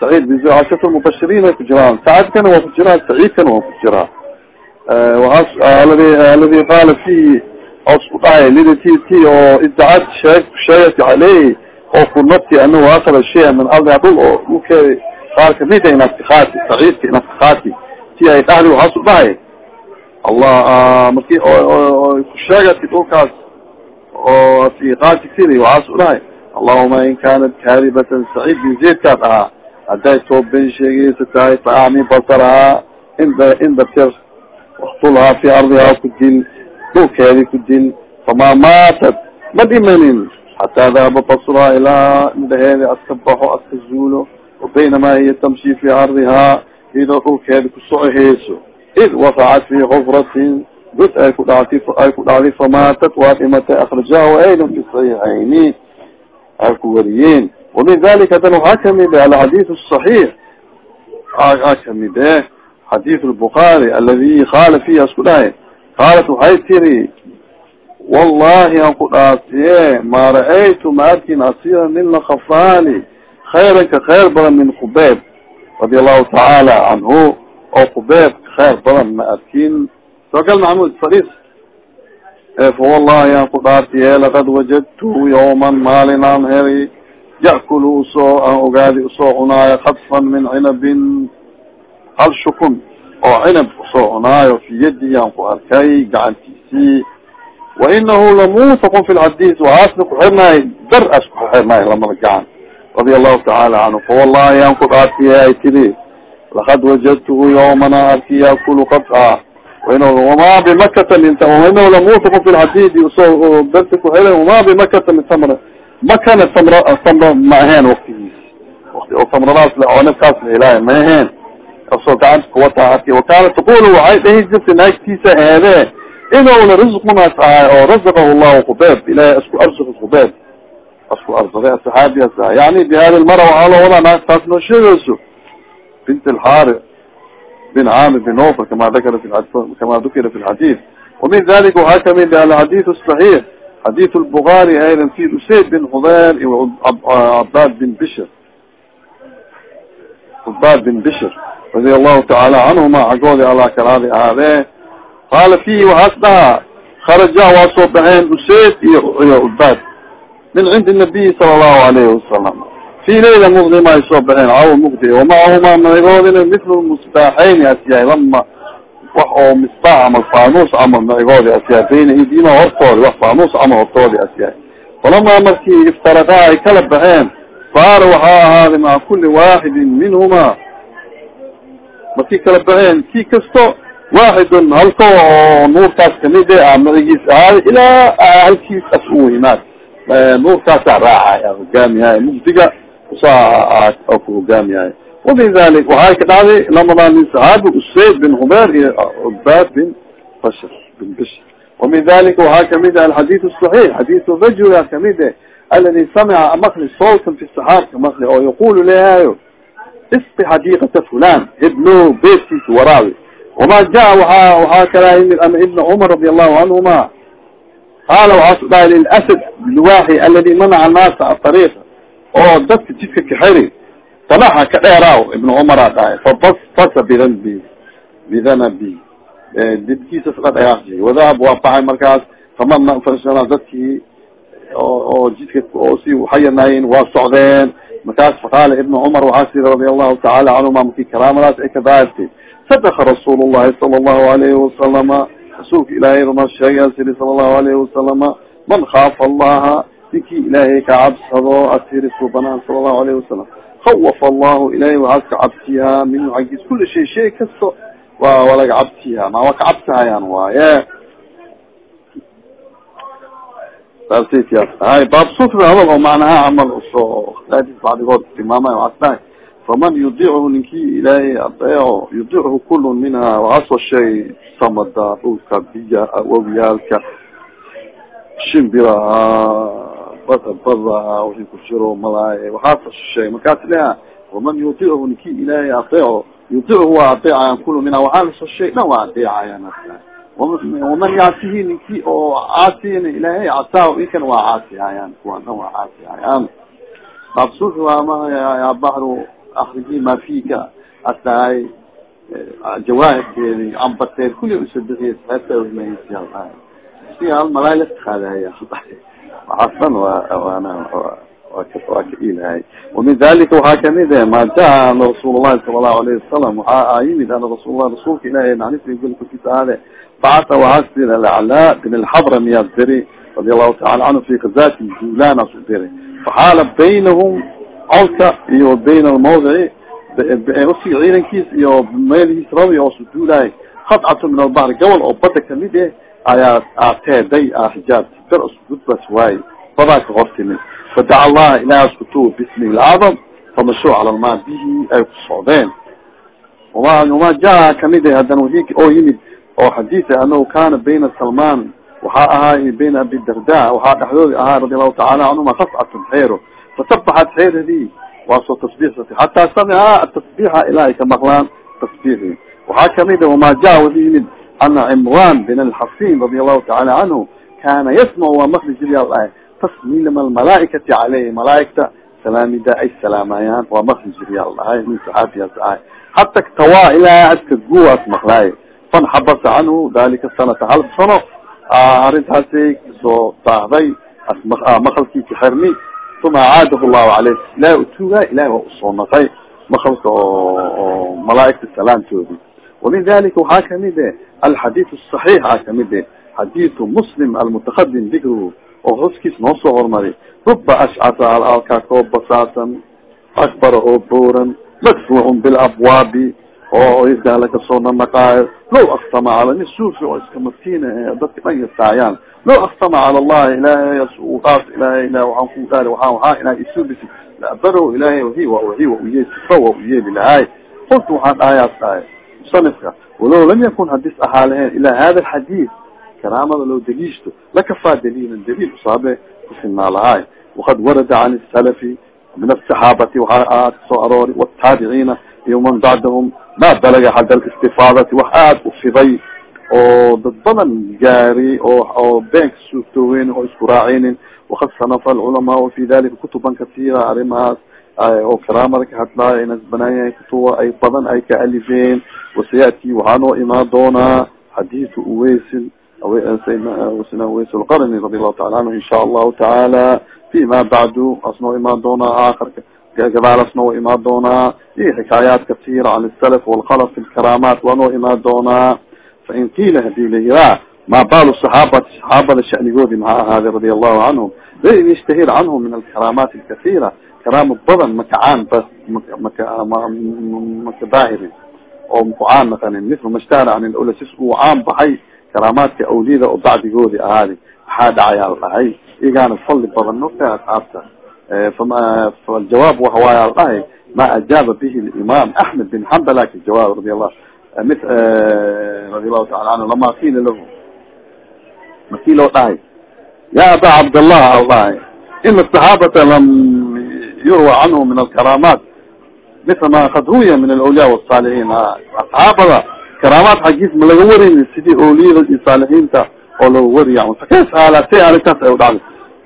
سعيد بن زayd cashrat المبشirين ay ku jiraan sacadkana waa ku jiraa سعيidkana waa ku jiraa aladi aladi qaala fihi os u dhahay lilati ti oo idacad sheeg oo kunati anahu akada shaya min ardiha dhul oo dhulkeeda qaar ka mid a inaftikaati saciidka inaftikaati si ay dhahdi waxaas u dhahay allah marki kusheegati dhulkaas oo afiqaati siri waxaas u dhahay allahuma in kanat kaadibatan saciid bin zaydkaad ahaa hadday too ben sheegeysa tahay faacmi basarahaa inda indatir waktulhaa fi ardihaa ku dil dhulkeedi ku dil famaa maatat ma dhimanin xataa dahaba basraa ilaa indhaheedi aska baxo aska zuulo wabaynamaa hiya tamshi fi ardihaa iyadoo dhulkeedi kusocoheyso id waqacat fi xufratin god ay ku dhactay ay ku dhacday famaatat waa dhimatay akrajahu aydan fi saxiixayni ay ku wariyeen wamin dalika hadan waxaa ka mid eh alxadiid صaxiix a ka mid eh xadiid lbukaari aladi qaala fiha isku dhahay qaalat waxay tiri wallahi an ku dhaasiye ma ra'aytu ma arkin asira nin lakafaali khayran ka khayr badan min khubeeb radi allahu tacaala canhu oo khubeeb khayr badan ma arkin. Soogal maxamud fadis fawallahi an ku dhaasiye laqad wajadtu yawman maalin aan heri yakulu u soo aan ogaadi u soo cunaayo kadfan min cinabin hal shukun oo cinab u soo cunaayo fi yadi aan ku arkay gacantiisii wainahu lamutaqun fi lxadis waxaasna kuxirnaay dar as kuxirnaay lamada gacan radia allahu tacaala canhu fawallahi aan ku dhaartiye ay tiri lakad wajadtuhu yawmana arki yakulu qadca wama bimakata min wainahu lamutaqun fi lxadidi u soo darta kuxira wama bimakata min tamr makana tamr tamra ma aheen waktigiis wati oo tamradaas le oo nafkaas la helaayo ma aheen asoo gacanta kuwata arki wakana taqulu inuna risqunaas ahay oo razaqahu llahu kubeeb ilahay isku arsuq kubeeb isku arsaqay saxaabiyaas ahay yani bi hadi lmara waxaa loo wadaa naag noo sheegayso bint alxaari bin caamir bin nofal kama dakara kama dukira fi dalika waxaa ka mid alxadid صaxiix xadid lbukari aydan fi usayd bin hudayr iyo cabad bin bishr cabad bin bishr radia allahu tacaala canhuma xagoodi allah kalaadi ahaadee qaala fihi waxaas dhahaa kharaja waa soo baxeen useyd iyo iyo ubad. Min cindi nabiyi sala allahu alayhi wasalam fi layla mugdima ay soo baxeen caw mugdi. Wamacahuma macigoodina mithlu misbaaxayni asyahay lama wax oo misbaax camal faanuus camal macigoodi asyahay bayna idima hortoodi wax faanuus camal hortoodi asyahay falamaa markii iftaradaa ay kala baxeen saara waxaa ahaaday maca kuli waaxidin minhuma. Markii kala baxeen kii kasto waaxidun halko oo nuurkaas ka mid a magagiis ahaaday ilaa halkiis as u imaad nuurkaasaa raacay hogaamiyahay mugdiga usaa ku hogaamiyahay wamin dalik waxay ka dhacday lamadaa nin saxaabi usayd bin hubeer iyo cubad bin bashir bin bishr wamin dalika waxaa ka mid ah alxadid صaxiix xadid rajula ka mid aladi samica makli sawtan fi saxaabka makli oo yaqulu lehayo isqi xadiqata fulan heblo beertiisa waraawi wama jaa waa waxaa kala yimid ana ibna cumar radi allahu canhuma qaala waxaas u dhahay lilasad lwaaxi aladi manaca naasa aariiqa oo dadka jidka kaxeri fanaxa ka dheeraaw ibna cumara dhahay fabasa bidanbi bidanabi dibkiisa iska dhagaaqsi wadahab waa baxay markaas famana dadkii oo jidka oo si uxayanaayeen waa socdeen markaas faqaala ibn cumar waxaa siri radia allahu tacaala canhuma markii karaamadaas ay ka daahirtay sala allahu alayhi wasalama rasuulka ilaahay ruma sheegaya siri sala allahu alayhi wasalama man khaafa allaha ninkii ilaahay ka cabsado asiri subanaan sala allahu alayhi wasalam hawafa allahu ilahay waxaas ka cabsiyaa minhu xaggiis kula shay shay kasto wa waa laga cabsiyaa ma waa ka cabsihayaan waaye hay baab sufri hadal oo macnaha camal u soo khalaadis bacdigood tilmaamay waxaas dhahay faman yudichu ninkii ilaahay adeeco yudichu kulun minha waxaasoo shay samada dhulka biya wawiyaalka shimbiraha bada badaha wixii ku jiro malaay waxaasa shay markaas leha waman yudichu ninkii ilaahay adeeco yudichu waa adeecayaan kulu minha waxaa la soo shay dhan waa adeecayaan waman yaasihi ninki oo caasiyana ilaahay casaa inkan waa caasihayaan kuwan dhan waa caasihayaan maqsuudka waa ma baxru akriji ma fika asahay jawaahirkeedi ambateed kuli usabixiy saeebta si hal malaa laskadaya waxaas dhan waa waana waa ka ilahay wamin dalika waxaa ka mid e ma jaa ana rasuul llahi sala allahu alayhi wasalam waxaa yimid ana rasuul lah rasuulka ilahi naxariis gol korkiisa aade bacata waxaa sir alclaa bin alxabra miyaa diri radi allahu taala canhu fi kazati juulanas u diri faxaala baynahum colka iyo bayn almawdici usi ciidankiis iyo meelhiis rabi oo suduulahay khadcatu min albahri gobol oo bada ka mid eh ayaa ateeday a xijaab. Ber gudbas waaye badaa ka hortimi fadaca allaha ilahaas kutuwa bismi lacdam famashu cala lmaa bihi ay ku socdeen. Wama wama jaa ka mid eh haddana wii oo yimid oo xadiisa anahu kana bayna salman waxaa ahaa bayna abi darda waxaa dhexdoodi ahaa radi allahu taala canhuma kascatun xeero fatabaxat xeeradii waa soo tasbiixsatay xataa samica atasbiixa ilaa ay ka maqlaan tasbiixi waxaa ka mid a wama jaa wadi yimid ana cimran bin alxasin radi allahu taala canhu kana yasmac waa maqli jiriya dhahay tasmiilama almalaaikati caleyhi malaaigta salaamida ay salaamayaan waa maqli jiriya dhahay min saxaabiyaas ahay hata tawaa ilaa adka guwaas maqlaay fanxabasa canhu dalika sanata hal sano arrintaasi soo daahday makalkii ka xirmi uma acaadahu llahu caleyh ilahi utuugaa ilahi waa u soo naqay makalka oo malaaigta salaamtoodi wamin dalika waxaa ka mid e alxadiid صaxiix a ka mid e xadiidu muslim almutakadim dikruhu oo hoskiis noo soo hormari ruba ashcasa alaalkaa koo basaasan akbara oo booran madfuucun bilabwaabi oo isgaala ka soo nanaqaayo law aktama cala suufi oo iska maskiina dadka dhan yasaayaan law aktama cala allahi ilahay uaas ilahay ilah waxaan ku dhaari waaa waaa inaa isubisi labarow ilahay wahi wa wahi wa uye sifa waa uyeeli lahay qultu waxaan dhahayaas dhahay musanifka walow lam yakun hadis ahaa laheen ilaa hada alxadiid karaamada loo daliishto lakafaa daliilan daliil usaabe kusinaa lahaay waqad warada can salafi min asaxaabati waxaa aad ka soo aroori wataabiciina iyo man bacdahum ma balaga xagga alistifaadati wax aada u fiday oo dad badan gaari oo oo beenka suurtooweyn oo isku raaceynin. Wakad sanafa alculamaau fi dalika kutuban kasiira arrimahaas oo karaamada ka hadlaayo inas banaayahay kutuba ay badan ay ka alifeen. Wasayati waxaa noo imaan doonaa xadiisu uweysil sina uweys lqarni radi allahu taala anhu insha allahu tacaala fima bacdu as noo imaan doonaa aakarka gadaalasna waa imaan doonaa. Iyo xikaayaat kasiira can salaf walkhalaf fi lkaraamat waa noo imaan doonaa fain kiila haddii layiraa maa baalu saxaabati saxaabada shanigoodii maxaa ahaaday radia allahu canhum lain ishtahir canhu min alkaraamaati alkasiira karaamo badan makacaan bas maka daahirin oo maku caan naqanin mithlu mashtahara can ilawla sis uu caan baxay karaamaadka awliyada oo dacdigoodii ahaaday maxaa dhacayaa la dhahay igaana fadli badan norta asxaabta faajawaab waxa waaya la dhahay maa ajaaba bihi limaam axmed bin xambal aki jawaab radi allah Eh, radiallahu taala anhu lamaa kiila lahu. Markii loo dhahay. Ya aba cabdallah allahi ina saxaabata lam yurwa canhu min alkaraamaat mila ma kad ruya min alawliya wasaalixiin asxaabada ah, karaamaad xaggiis ma laga wareyni sidii awliyada iyo saalixiinta oo laga wariya sakees haalatay arrintaas ay udhacday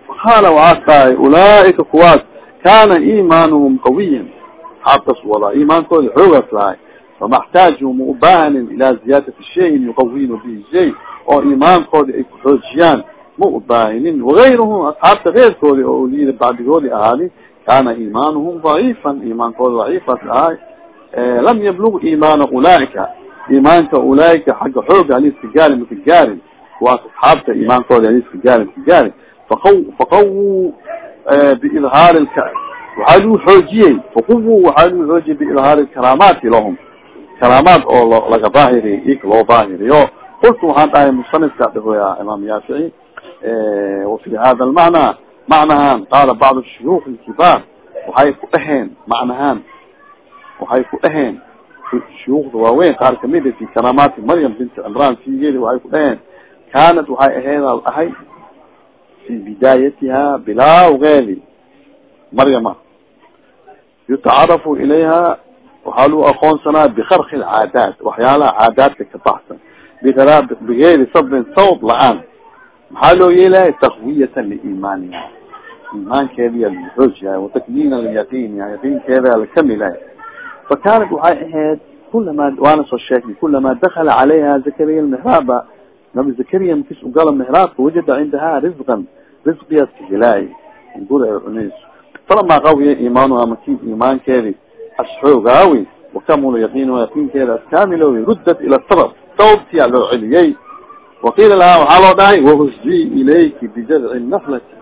faqaala waxaa dhahay ulaaika kuwaas kaana iimaanuhum qawiyan. Asxaabtaas wala iimaankooda xoogaas lahay fama xtaaju ma ubaahanin ilaa ziyaadati shayin yuqawinu bihi shay oo iimaankooda ay ku xoojiyaan ma u daahinin wagayruhum asxaabta keyrkoodi oo uliyada bacdigoodi ahaadi kana imanuhum daciifan imaankooda daciifas ahay lam yablug imaana ulaaika imaanka ulaaika xagga xooga aliska gaari maka gaarin kuwaas asxaabta imaankooda aliska gaari maka gaarin faqaw faqawu biidhaari waxaa lagu xoojiyey faquwu waxaa karaamaad oo laga daahiriy ik loo daahiriyo qultu waxaan dhahay musanifka dhahoya imaam yaafici wafi hada lmacna macnahan qaala bacd shuyuuk lkibaar waxay ku dhaheen macnahaan waxay ku dhaheen shuyuukda waaweyn qaar kamida fi karaamaati maryam bint cimran figeedi waxay ku dhaheen kaanat waxay aheedaal ahay fi bidaayatiha bilaawgeedi maryama yutacarafu ilayha waxaa lagu aqoonsanaa bikarki lcaadaat waxyaalaha caadaadka ka baxsan bigayri sabrin sawb la'aan maxaa loo yeelaya takwiyatan liimaaniha imaankeediya laxoojyahay watakmiina lyaqiin yaqiinkeeda lakamilay fakanat waxay ahayd kulamaa waana soo sheegnay kulamaa dakala calayha zakariya lmihraaba nabi zakariya makis ugala mihraabka wajada cindaha risqan risqiyaas kahelaay guri ay cunayso falamaa qawiya iimaanuha maki iimaankeedi asxoogaawi wakamula yaqiinuha yaqiinkeeda askaamilowi ruddat ila sabab sababtiyaa loo celiyey waqiila lahaa waxaa loo dhahay wahusii ilayki bijadci naflati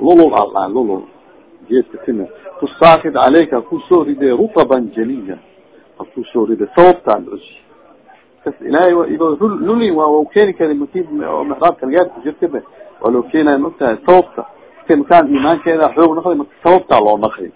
lulul ala lulul geedka tima tusaakid caleyka ku soo ride rutaban jaliya ku soo ride sababtaa losi kas ilaahay luli waa keeni kara maki mexraabka lagaadku jirtaba waa loo keenaya maogtahay sababta makaan imaankeeda xoog naqday marka sababtaa loo naqay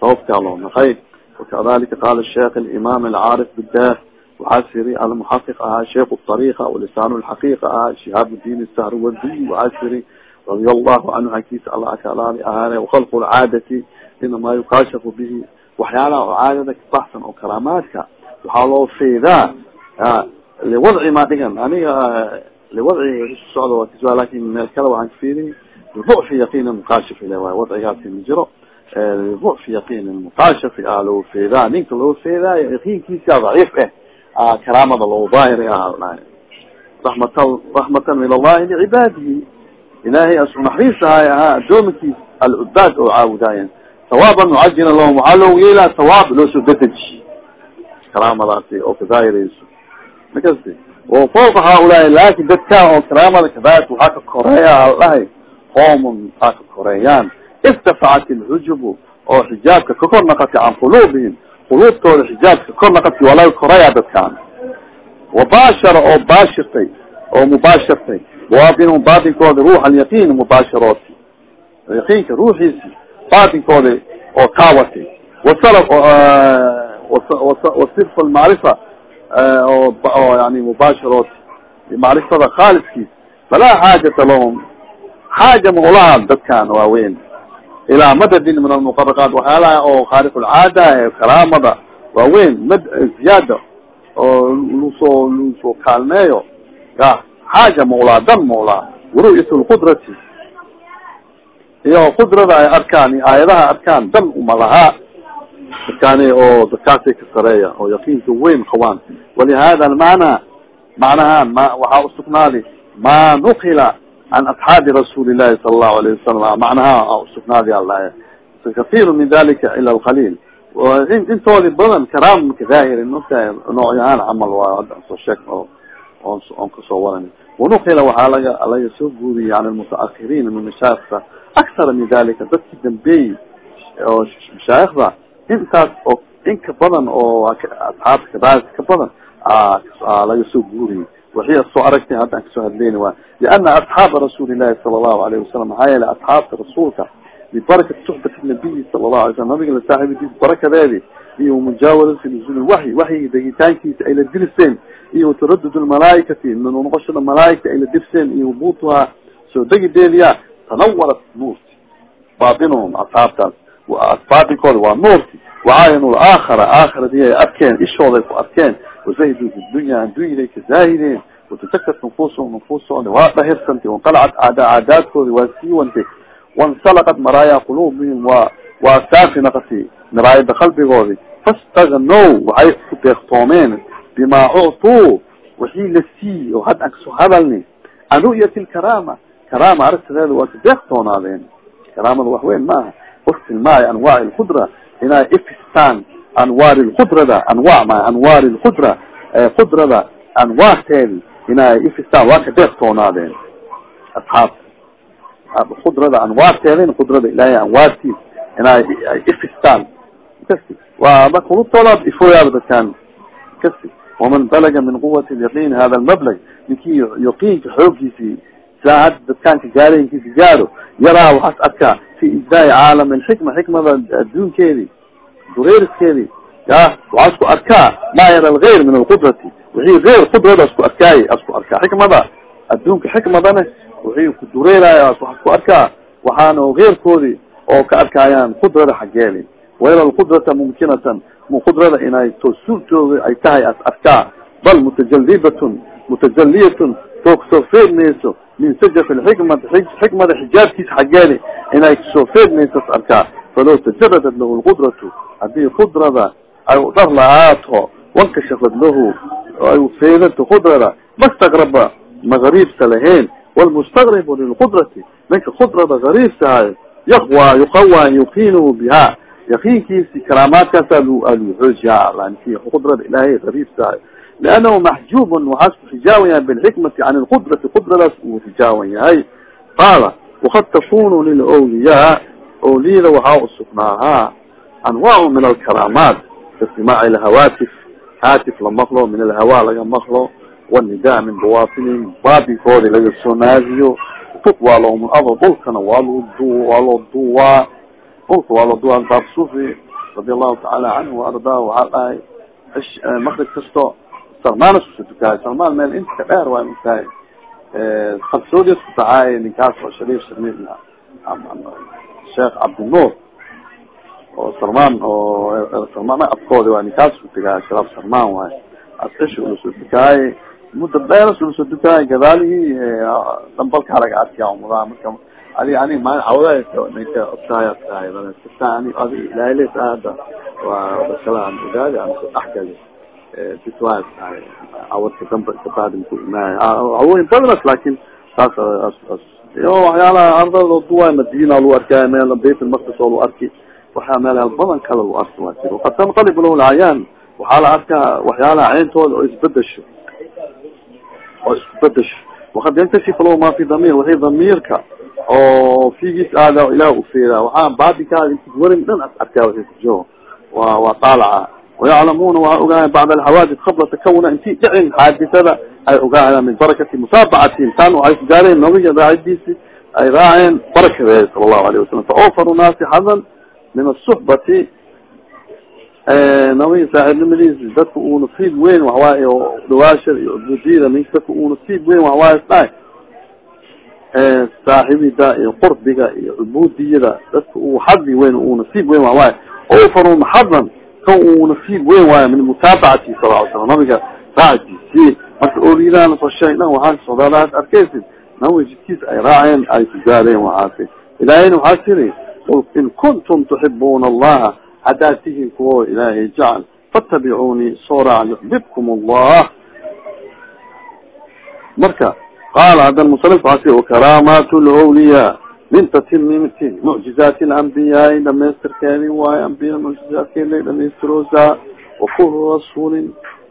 sababtaa loo naqay wakadalika qaala sheekh alimaam alcaarif bidah waxaa siri almuxaqiq ahaa sheikh ariqa walisaan lxaqiiqa ahaa shihaab din sahrawardiy waxaa siri radia allahu canhu hakiisa alla kalaali ahaane wakhalqu lcaadati inamaa yukaashafu bihi waxyaalaha oo caadada kabaxsan oo karaamaadka waxaa loo feydaa liwadci ma dhigan aniga liwadci socda waa kasua laakiin meel kale waxaan kafiiriy liducfi yaqiin mukaashif ile waay wadcigaasi ma jiro liducfi yaqiin mukaashafi ah loo feedaa ninka loo feedaayo yaqiinkiisa daciif eh. Karaamada loo daahiri ah raxmata raxmatan min allahi licibaadihi ilahay asu naxariis ahay ahaa adoomankiis alcubaad oo caawudaayan. Sawaaban mucajila lahum waxaa loogu yeelaa? Sawaab loo soo dedeji karaamadaasi oo kadaahirayso makasti o fooqa haaulaai laakin dadka oo karaamada kadaairka waxaa ka koreeya aldhahay qoomun waxaa ka koreeyaan irtafacat ilxujubu oo xijaabka ka kor naqatay can quluubihim quluubtooda xijaabka kor naqatay waa laga koreeya dadkaan wabaashara oo baashirtay oo mubaashirtay bainhum batinkooda ruux alyaqiin mubaasharooti yaqiinka ruuxiisi batinkooda oo kaawatay wasal wasirf almacrifa oo yani mubaasharooti macrifada khaalidkiis falaa xaajata lahum xaaja maulaha dadkan waaweyn ilaa madadin min almuqaraqaat waxyaalaha oo khaaliq lcaada ee karaamada waaweyn mad ziyaada oo lusoo lusoo kaalmeeyo. Ya xaaja maulaa dan maulaa waru'yat lqudrati iyo qudrada ay arkaan iyo aayadaha arkaan dan uma lahaa dadkaani oo dadkaasay ka sareeya oo yaqiinka weyn qabaan walihada almacna macnahaan ma waxaa usugnaaday ma nukila can asxaabi rasuuli llahi sala allahu alayh wasalam macnaha usugnaadi alahay kasiiru min dalika ila alqaliil intoodi badan karaam maka daahiri maogtahay noocyahaan camal waa hadda soo sheeg oo on on ka soo waran wanukila waxaa laga laga soo guuriyay can almutaahiriina min mashaayikta aktara min dalika dadki dambeeyey oo mashaayikda intaas oo inka badan oo asxaabta kadaalika ka badan laga soo guuriyay waxia soo aragtay hadda an ka soo hadleyni waa liana asxaaba rasuuli llahi sala allahu alayhi wasalam maxaa yeele asxaabta rasuulka bibarakati suxbati nabiyi sala allahu alay slam nabiga la saaxiibadiisa barakadeedi iyo mujaawadati nuzul waxyi degitaankiisa ay la dirseen iyo taradud lmalaaikati noqoshada malaaigta ay la dirseen iyo hubuutuhaa soo degideediya tanawarat nuurti baatinhum asxaabtaas baatinkooda waa nuurti wacaayanu laakhara aakhiradii ay arkeen ishooday ku arkeen wazahiduu fi dunya addunyada ka zaahideen watatakat nufuusuhum nufuusooda waa dhahirsantay wanqalacat caada caadaadkoodi waa siiwantay wansalaqat maraaya quluubihim waa waa saafi naqati maraayada qalbigoodi fastagnow waxay ku deeqtoomeen bima uctuu wixii la siiy oo hadda aan ka soo hadalni can ru'yati lkaraama karaama aragtideeda waa kadeeqtoonaadeen karaamada wax weyn maaha of tilmaayo anwaac lkudra inay ifistaan anwaar lkudrada anwa ma anwaar lkudra kudrada anwaarteedi inay ifistaan waa kadeeqtoonaadeen asxaabta kudrada anwaarteedin kudrada ilaahay anwaartiis inay ifistaan kasi waa da kulubtooda ifooyaaba dadkan kasi waman balaga min quwati lyaqin hada lmablag ninkii yaqiinka xoogiisii saa had dadkaanka gaareenkiisa gaaro yaraa waxaas arkaa fi ijdaai caalam alxikma xikmada adduunkeedi dureeriskeedi ya waxaa isku arkaa maa yara algayr min alqudrati. Wixii geyr qudrada isku arkaaye asku arkaa. Xikmada adduunka xikmadana wixii ku dureeraya isku arkaa. Waxaana geyrkoodi oo ka arkaayaan qudrada xaggeedi wayra alqudrata mumkinatan qudrada inay to ay tahay as arkaa. Bal mutajalibatun mutajaliyatun too feedmayso min sajaf lxikmati xikmada xijaabkiisa xaggeedi inay ka soo feedmayso as arkaa falaw tajaradat lahu lqudratu haddii qudrada ay dhar lahaato wankashafad lahu ay feedato qudrada mastagraba magariibsa lahayn walmustagribu lilqudrati ninka qudrada gariibsahay yaqwa yuqawa yuqiinuhu biha yaqiinkiisi karaamaadkaasa aluxoojiya qudrada ilaahay gariibsahay liannahu maxjuubun waxaas ku bilxikmati can lqudrati qudradaas uu xijaawan yahay qaala wakad takunu lilawliyaa awliyada waxaa usugnaahaa anwaacu min alkaraamaat kastimaaci lhawaatif haatif la maqlo min alhawa laga maqlo wanidaa min bawaatinin baabinkoodi laga soo naadiyo tutwaa lahum ado dhulkana waa loo du waa loo duwaa dhulka waa loo duwaa baab sufi radi allahu tacaala canhu waardaa waxaa dhahay makrib kasto salmaan susa tukaay salmaan meel inta ka dheer waa tahay qabsoodias ku ninkaas oo shariif shamil sheekh cabdinuur oo salmaan oo salmaan afkoodi waa ninkaas ku tukaay sharaab salmaan waay ascishi ulasoo tukaay mudda dheeras ulasoo tukaay gadaalihii dambalka halaga arkiya umudaa marka adi ani maa cawda otahay tahay ani adi ilahiles hadda waa basala ogaadi aan dhexgali biswaas tahay cawadka damba kabacdi ku imaay cawooyin badanas laakin saas waxyaalaha ardada duwa madina lagu arkay meel bayt lmaqdis oo lagu arki. Waxaa meel badan kale lagu arki waa jir waqad tanqalib lahu lcayaan waxaa la arkaa waxyaalaha ceyntooda oo isbedesho. Oo isbedesho. Waqad yankashif lahu ma fi damir waxay damiirka oo figiis aada ilah ufeera waxaa baabinkaada inti warin dhan as arkaa waxay kujo wa waa taalaca wayaclamuna waa ogaaya bacd alxawaadis qabla takawuna inti dhicin xaadisada ay ogaayaan min barakati musaabacatin tan waxay ku gaareen nabiga raacidiisi ay raaceen barakadeed sala allahu alayh wasalam faawfaru naasi hadan min asuxbati nabiga saaxiibnimadiisi dadka uu nasiib weyn waxawaaye oo dhawaashada iyo cubudiyada min dadka uu nasiib weyn waxawaaye dhahay saaxibida iyo qurbiga iyo cubudiyada dadka uu xadi weyn uu nasiib weyn waxawaaye awfaru xadan kan uu nasiib weyn waayo min mutaabacati sala ly slam nabiga raacidiisi marka ooliyadaan soo sheeg dhan waxaa socdaalaad arkeysid nabiga jidkiis ay raaceen ay ku gaareen waxaasi. Ilaahayna waxaa tiri qul in kuntum tuxibuna allaha haddaad tihiin kuwo ilaahay jacal fatabicunii soo raac yuxbibkum allah marka qaala haddan musanif waxaa tii wakaraamaat lawliyaa min tatimimti mucjizaati lambiyaai dhamaystirkeedi waayo ambiya mucjizaadkeeda dhamaystiroosaa wakulu rasuulin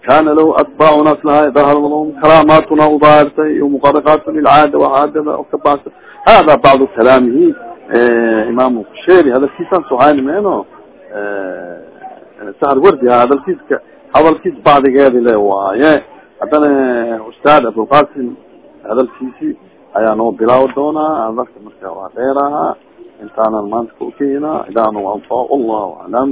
kana lahu atbaacu naas lahay dahar lahum karaamaatuna udaahirtay iyo muqaraqaatu lilcaada wacaadada oo ka bacsa hada bacdu kalaamihi imam kusheeri hadalkiisaan sohayni meno sahar wardi hadalkiiska hadalkiis bacdigeedi le waaye haddana ustaad abdulqasim hadalkiisi ayaa noo bilaawi doonaa hadalka marka waa dheeraha intaanan maanta ka ukeyna ilaahna waa allahu aclam